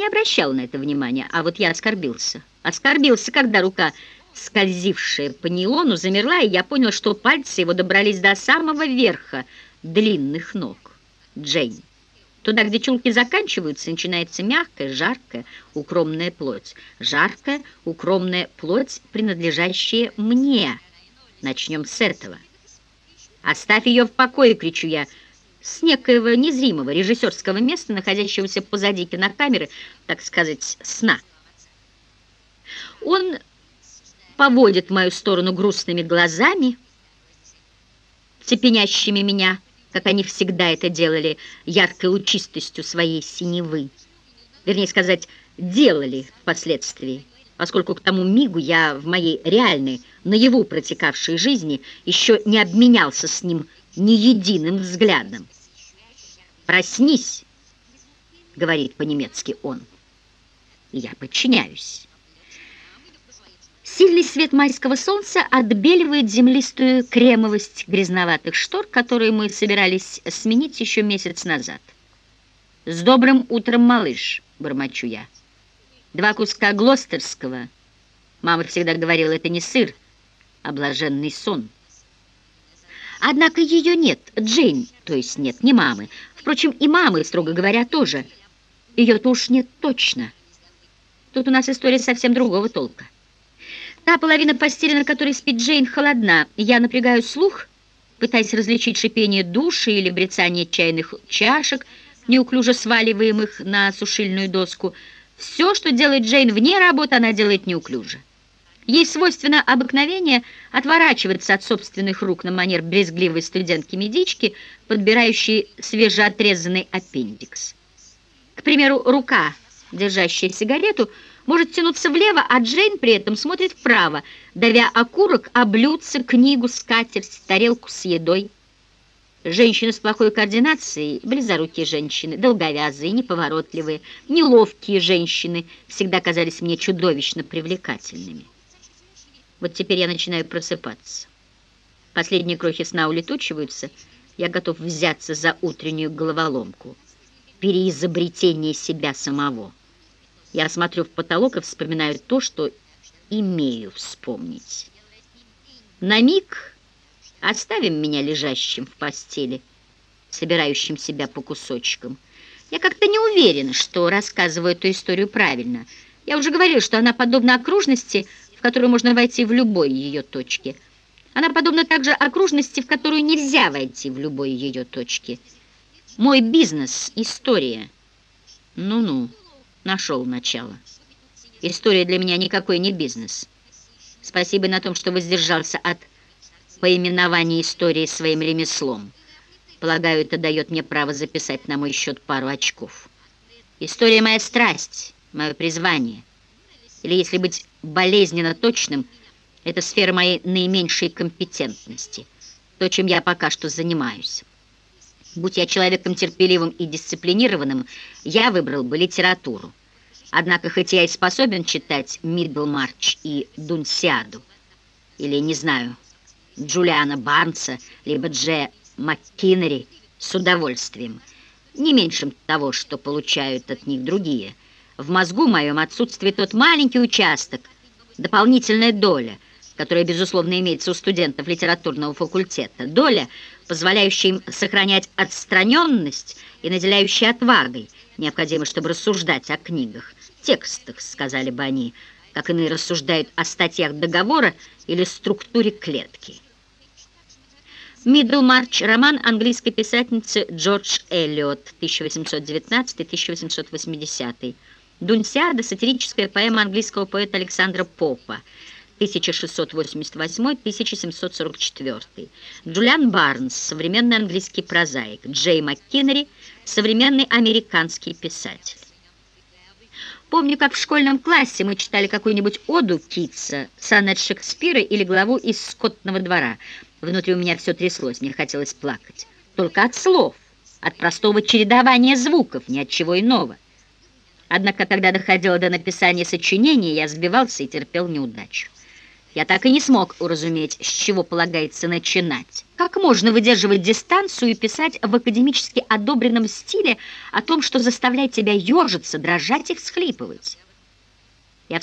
не обращала на это внимания, а вот я оскорбился. Оскорбился, когда рука, скользившая по нейлону, замерла, и я понял, что пальцы его добрались до самого верха длинных ног. Джейн. Туда, где чулки заканчиваются, начинается мягкая, жаркая, укромная плоть. Жаркая, укромная плоть, принадлежащая мне. Начнем с этого. «Оставь ее в покое!» — кричу я, с некоего незримого режиссерского места, находящегося позади кинокамеры, так сказать, сна. Он поводит в мою сторону грустными глазами, цепенящими меня, как они всегда это делали, яркой лучистостью своей синевы. Вернее сказать, делали впоследствии, поскольку к тому мигу я в моей реальной, наяву протекавшей жизни еще не обменялся с ним ни единым взглядом. «Проснись!» — говорит по-немецки он. Я подчиняюсь. Сильный свет майского солнца отбеливает землистую кремовость грязноватых штор, которые мы собирались сменить еще месяц назад. «С добрым утром, малыш!» — бормочу я. Два куска глостерского. Мама всегда говорила, это не сыр, а блаженный сон. Однако ее нет, Джейн, то есть нет, не мамы. Впрочем, и мамы, строго говоря, тоже. Ее-то уж нет точно. Тут у нас история совсем другого толка. Та половина постели, на которой спит Джейн, холодна. Я напрягаю слух, пытаясь различить шипение души или брецание чайных чашек, неуклюже сваливаемых на сушильную доску. Все, что делает Джейн вне работы, она делает неуклюже. Ей свойственно обыкновение отворачиваться от собственных рук на манер брезгливой студентки-медички, подбирающей свежеотрезанный аппендикс. К примеру, рука, держащая сигарету, может тянуться влево, а Джейн при этом смотрит вправо, давя окурок, облюдце, книгу, скатерть, тарелку с едой. Женщины с плохой координацией, близорукие женщины, долговязые, неповоротливые, неловкие женщины всегда казались мне чудовищно привлекательными. Вот теперь я начинаю просыпаться. Последние крохи сна улетучиваются. Я готов взяться за утреннюю головоломку. Переизобретение себя самого. Я смотрю в потолок и вспоминаю то, что имею вспомнить. На миг оставим меня лежащим в постели, собирающим себя по кусочкам. Я как-то не уверена, что рассказываю эту историю правильно. Я уже говорил, что она подобна окружности, в которую можно войти в любой ее точке. Она подобна также окружности, в которую нельзя войти в любой ее точке. Мой бизнес — история. Ну-ну, нашел начало. История для меня никакой не бизнес. Спасибо на том, что воздержался от поименования истории своим ремеслом. Полагаю, это дает мне право записать на мой счет пару очков. История — моя страсть, мое призвание — или, если быть болезненно точным, это сфера моей наименьшей компетентности, то, чем я пока что занимаюсь. Будь я человеком терпеливым и дисциплинированным, я выбрал бы литературу. Однако, хоть я и способен читать Миддлмарч и Дунсиаду, или, не знаю, Джулиана Барнса, либо Дже МакКиннери с удовольствием, не меньшим того, что получают от них другие – в мозгу моем отсутствует тот маленький участок, дополнительная доля, которая, безусловно, имеется у студентов литературного факультета. Доля, позволяющая им сохранять отстраненность и наделяющая отвагой, необходимой, чтобы рассуждать о книгах. Текстах, сказали бы они, как иные рассуждают о статьях договора или структуре клетки. «Миддлмарч» — роман английской писательницы Джордж Эллиот, 1819-1880 Дунсиада – сатирическая поэма английского поэта Александра Попа, 1688-1744. Джулиан Барнс – современный английский прозаик. Джей МакКиннери – современный американский писатель. Помню, как в школьном классе мы читали какую-нибудь оду Китса, сонет Шекспира или главу из «Скотного двора». Внутри у меня все тряслось, мне хотелось плакать. Только от слов, от простого чередования звуков, ни от чего иного. Однако, когда доходило до написания сочинений, я сбивался и терпел неудачу. Я так и не смог уразуметь, с чего полагается начинать. Как можно выдерживать дистанцию и писать в академически одобренном стиле о том, что заставляет тебя ежиться, дрожать и всхлипывать? Я